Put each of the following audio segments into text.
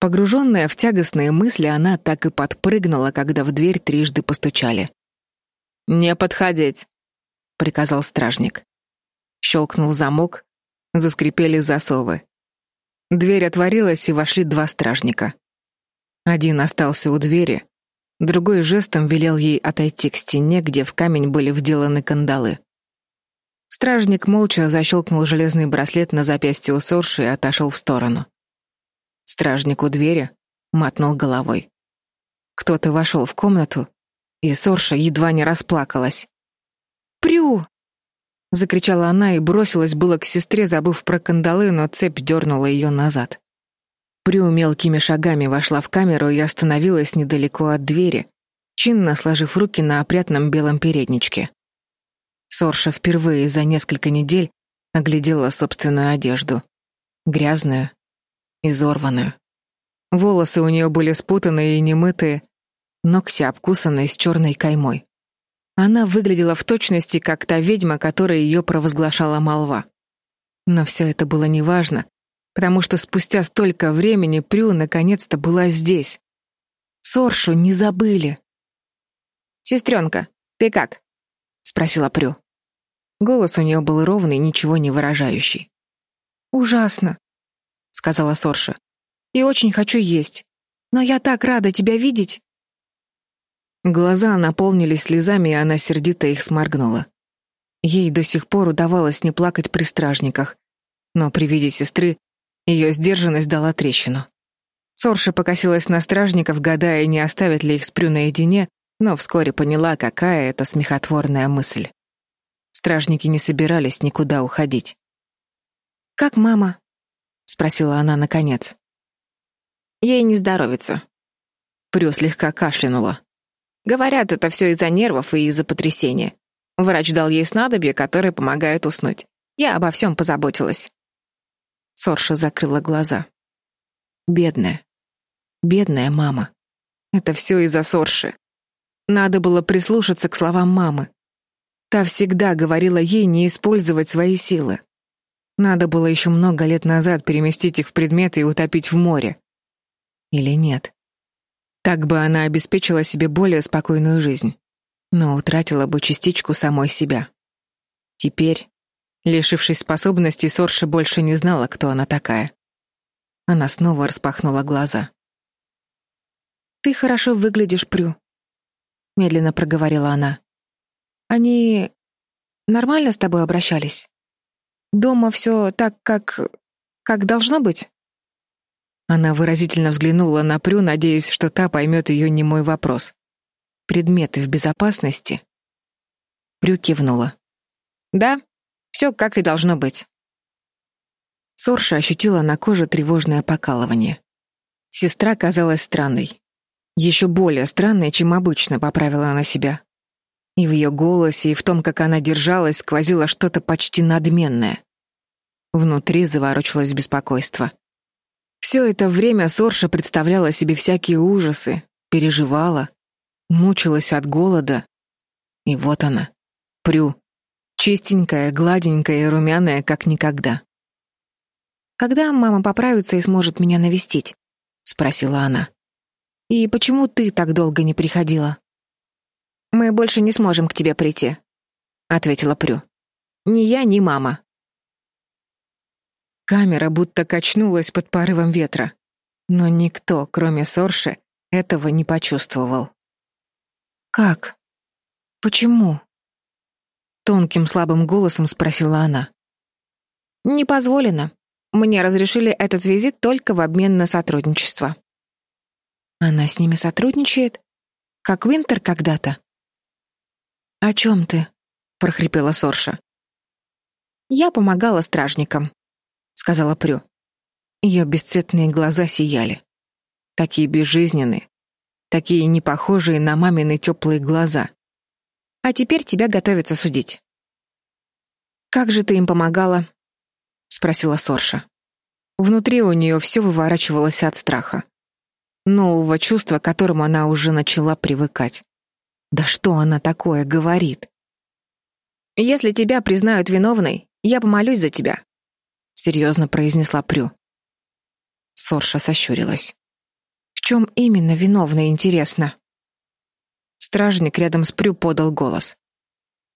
Погруженная в тягостные мысли, она так и подпрыгнула, когда в дверь трижды постучали. «Не подходить!» — приказал стражник. Щелкнул замок, заскрипели засовы. Дверь отворилась, и вошли два стражника. Один остался у двери, другой жестом велел ей отойти к стене, где в камень были вделаны кандалы. Стражник молча защелкнул железный браслет на запястье у Сорши и отошел в сторону. Стражник у двери мотнул головой. Кто-то вошел в комнату, и Сорша едва не расплакалась. «Прю!» — закричала она и бросилась было к сестре, забыв про кандалы, но цепь дернула ее назад. Прю мелкими шагами вошла в камеру и остановилась недалеко от двери, чинно сложив руки на опрятном белом передничке. Сорша впервые за несколько недель оглядела собственную одежду. Грязную, изорванную. Волосы у нее были спутанные и немытые, ногти обкусанные с черной каймой. Она выглядела в точности как та ведьма, которая ее провозглашала молва. Но все это было неважно, потому что спустя столько времени Прю наконец-то была здесь. Соршу не забыли. «Сестренка, ты как?» — спросила Прю. Голос у нее был ровный, ничего не выражающий. «Ужасно», — сказала Сорша. «И очень хочу есть. Но я так рада тебя видеть». Глаза наполнились слезами, и она сердито их сморгнула. Ей до сих пор удавалось не плакать при стражниках, но при виде сестры ее сдержанность дала трещину. Сорша покосилась на стражников, гадая, не оставит ли их спрю наедине, но вскоре поняла, какая это смехотворная мысль. Стражники не собирались никуда уходить. «Как мама?» — спросила она наконец. «Ей не здоровится». Прю слегка кашлянула. Говорят, это все из-за нервов и из-за потрясения. Врач дал ей снадобье, которое помогает уснуть. Я обо всем позаботилась. Сорша закрыла глаза. Бедная. Бедная мама. Это все из-за Сорши. Надо было прислушаться к словам мамы. Та всегда говорила ей не использовать свои силы. Надо было еще много лет назад переместить их в предметы и утопить в море. Или нет? Так бы она обеспечила себе более спокойную жизнь, но утратила бы частичку самой себя. Теперь, лишившись способностей, Сорша больше не знала, кто она такая. Она снова распахнула глаза. «Ты хорошо выглядишь, Прю», — медленно проговорила она. «Они нормально с тобой обращались? Дома все так, как... как должно быть?» Она выразительно взглянула на Прю, надеясь, что та поймет ее немой вопрос. «Предметы в безопасности?» Прю кивнула. «Да, все как и должно быть». Сорша ощутила на коже тревожное покалывание. Сестра казалась странной. Еще более странной, чем обычно, поправила она себя. И в ее голосе, и в том, как она держалась, сквозило что-то почти надменное. Внутри заворочилось беспокойство. Все это время Сорша представляла себе всякие ужасы, переживала, мучилась от голода. И вот она, Прю, чистенькая, гладенькая и румяная, как никогда. «Когда мама поправится и сможет меня навестить?» — спросила она. «И почему ты так долго не приходила?» «Мы больше не сможем к тебе прийти», — ответила Прю. «Ни я, ни мама. Камера будто качнулась под порывом ветра. Но никто, кроме Сорши, этого не почувствовал. «Как? Почему?» Тонким слабым голосом спросила она. «Не позволено. Мне разрешили этот визит только в обмен на сотрудничество». «Она с ними сотрудничает? Как Винтер когда-то?» «О чем ты?» — прохрипела Сорша. «Я помогала стражникам сказала Прю. Ее бесцветные глаза сияли. Такие безжизненные, такие непохожие на мамины теплые глаза. А теперь тебя готовятся судить. Как же ты им помогала? спросила Сорша. Внутри у нее все выворачивалось от страха. Нового чувства, к которому она уже начала привыкать. Да что она такое говорит? Если тебя признают виновной, я помолюсь за тебя, серьезно произнесла Прю. Сорша сощурилась. чем именно виновна, интересно? Стражник рядом с Прю подал голос.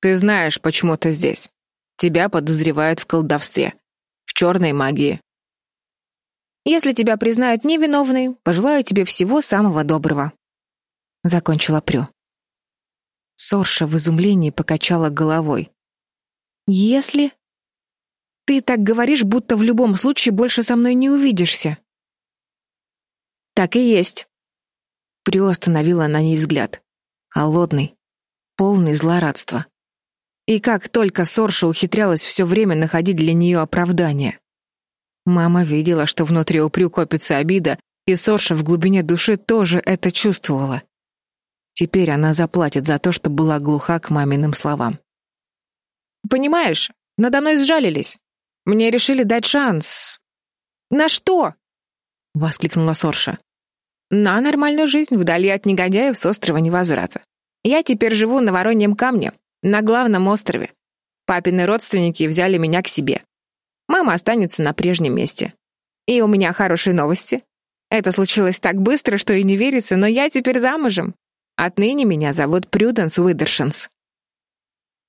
Ты знаешь, почему ты здесь. Тебя подозревают в колдовстве, в черной магии. Если тебя признают невиновной, пожелаю тебе всего самого доброго. Закончила Прю. Сорша в изумлении покачала головой. Если ты так говоришь, будто в любом случае больше со мной не увидишься. Так и есть. Прю остановила на ней взгляд. Холодный, полный злорадства. И как только Сорша ухитрялась все время находить для нее оправдание. Мама видела, что внутри у Прю копится обида, и Сорша в глубине души тоже это чувствовала. Теперь она заплатит за то, что была глуха к маминым словам. «Понимаешь, надо мной сжалились. Мне решили дать шанс». «На что?» — воскликнула Сорша. «На нормальную жизнь вдали от негодяев с острова невозврата. Я теперь живу на Вороньем камне, на главном острове. Папины родственники взяли меня к себе. Мама останется на прежнем месте. И у меня хорошие новости. Это случилось так быстро, что и не верится, но я теперь замужем. Отныне меня зовут Прюденс Уидершенс.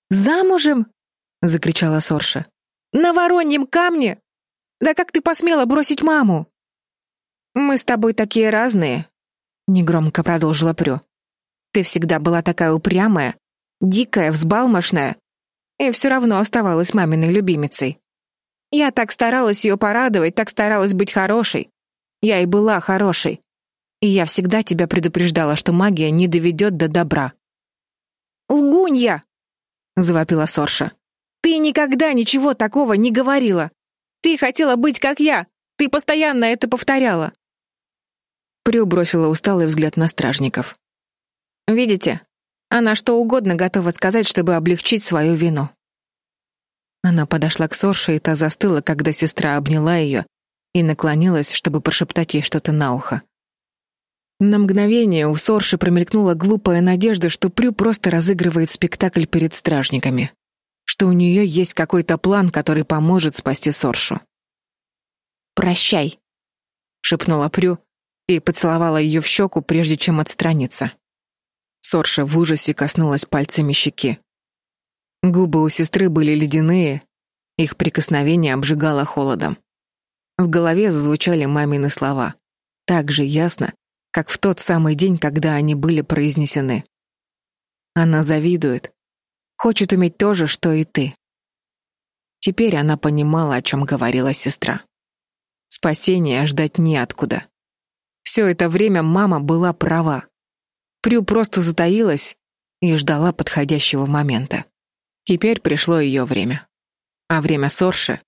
«Замужем?» — закричала Сорша. «На вороньем камне? Да как ты посмела бросить маму?» «Мы с тобой такие разные», — негромко продолжила Прю. «Ты всегда была такая упрямая, дикая, взбалмошная, и все равно оставалась маминой любимицей. Я так старалась ее порадовать, так старалась быть хорошей. Я и была хорошей. И я всегда тебя предупреждала, что магия не доведет до добра. «Лгунья!» — завопила Сорша. «Ты никогда ничего такого не говорила. Ты хотела быть как я. Ты постоянно это повторяла». Прю бросила усталый взгляд на стражников. «Видите, она что угодно готова сказать, чтобы облегчить свою вину. Она подошла к Сорше, и та застыла, когда сестра обняла ее и наклонилась, чтобы прошептать ей что-то на ухо. На мгновение у Сорши промелькнула глупая надежда, что Прю просто разыгрывает спектакль перед стражниками, что у нее есть какой-то план, который поможет спасти Соршу. «Прощай», — шепнула Прю и поцеловала ее в щеку, прежде чем отстраниться. Сорша в ужасе коснулась пальцами щеки. Губы у сестры были ледяные, их прикосновение обжигало холодом. В голове зазвучали мамины слова, так же ясно, как в тот самый день, когда они были произнесены. Она завидует, хочет уметь то же, что и ты. Теперь она понимала, о чем говорила сестра. Спасения ждать неоткуда. Все это время мама была права. Прю просто затаилась и ждала подходящего момента. Теперь пришло ее время. А время Сорши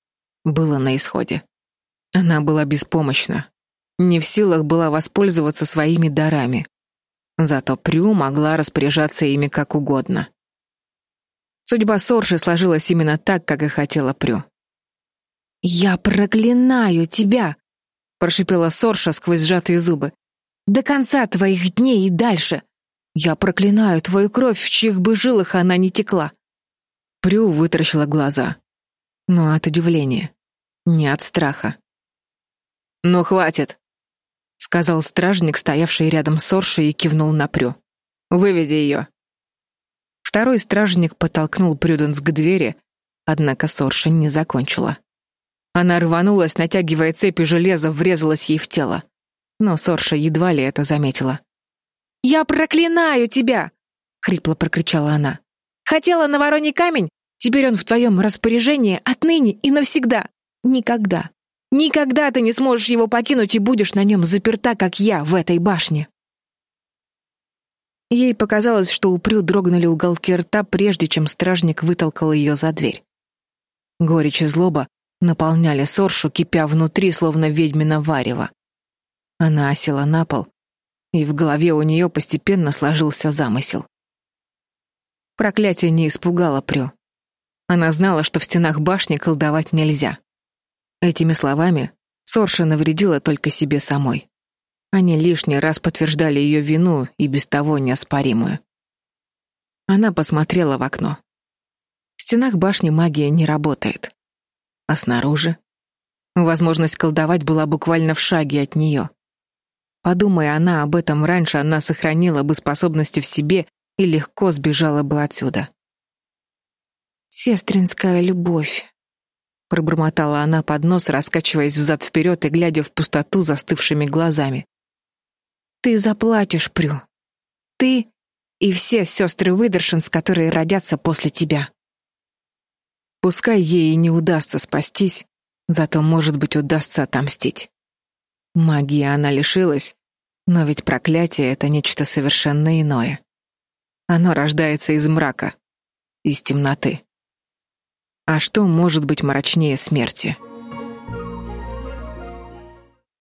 было на исходе. Она была беспомощна, не в силах была воспользоваться своими дарами. Зато Прю могла распоряжаться ими как угодно. Судьба Сорши сложилась именно так, как и хотела Прю. «Я проклинаю тебя!» — прошипела Сорша сквозь сжатые зубы. «До конца твоих дней и дальше! Я проклинаю твою кровь, в чьих бы жилах она не текла. Прю вытаращила глаза. Но от удивления, не от страха. «Ну, хватит», — сказал стражник, стоявший рядом с Оршей, и кивнул на Прю. «Выведи ее». Второй стражник подтолкнул Прюденс к двери, однако Сорша не закончила. Она рванулась, натягивая цепи железа, врезалась ей в тело. Но Сорша едва ли это заметила. «Я проклинаю тебя!» — хрипло прокричала она. «Хотела на вороний камень? Теперь он в твоем распоряжении отныне и навсегда. Никогда. Никогда ты не сможешь его покинуть и будешь на нем заперта, как я, в этой башне». Ей показалось, что у Прю дрогнули уголки рта, прежде чем стражник вытолкал ее за дверь. Горечь и злоба наполняли Соршу, кипя внутри, словно ведьмина варево. Она осела на пол, и в голове у нее постепенно сложился замысел. Проклятие не испугало Прю. Она знала, что в стенах башни колдовать нельзя. Этими словами Сорша навредила только себе самой. Они лишний раз подтверждали ее вину и без того неоспоримую. Она посмотрела в окно. В стенах башни магия не работает. А снаружи? Возможность колдовать была буквально в шаге от нее. Подумая она об этом раньше, она сохранила бы способности в себе и легко сбежала бы отсюда. «Сестринская любовь», — пробормотала она под нос, раскачиваясь взад-вперед и глядя в пустоту застывшими глазами. «Ты заплатишь, Прю. Ты и все сестры Выдершинс, которые родятся после тебя». Пускай ей и не удастся спастись, зато, может быть, удастся отомстить. Магии она лишилась, но ведь проклятие — это нечто совершенно иное. Оно рождается из мрака, из темноты. А что может быть мрачнее смерти?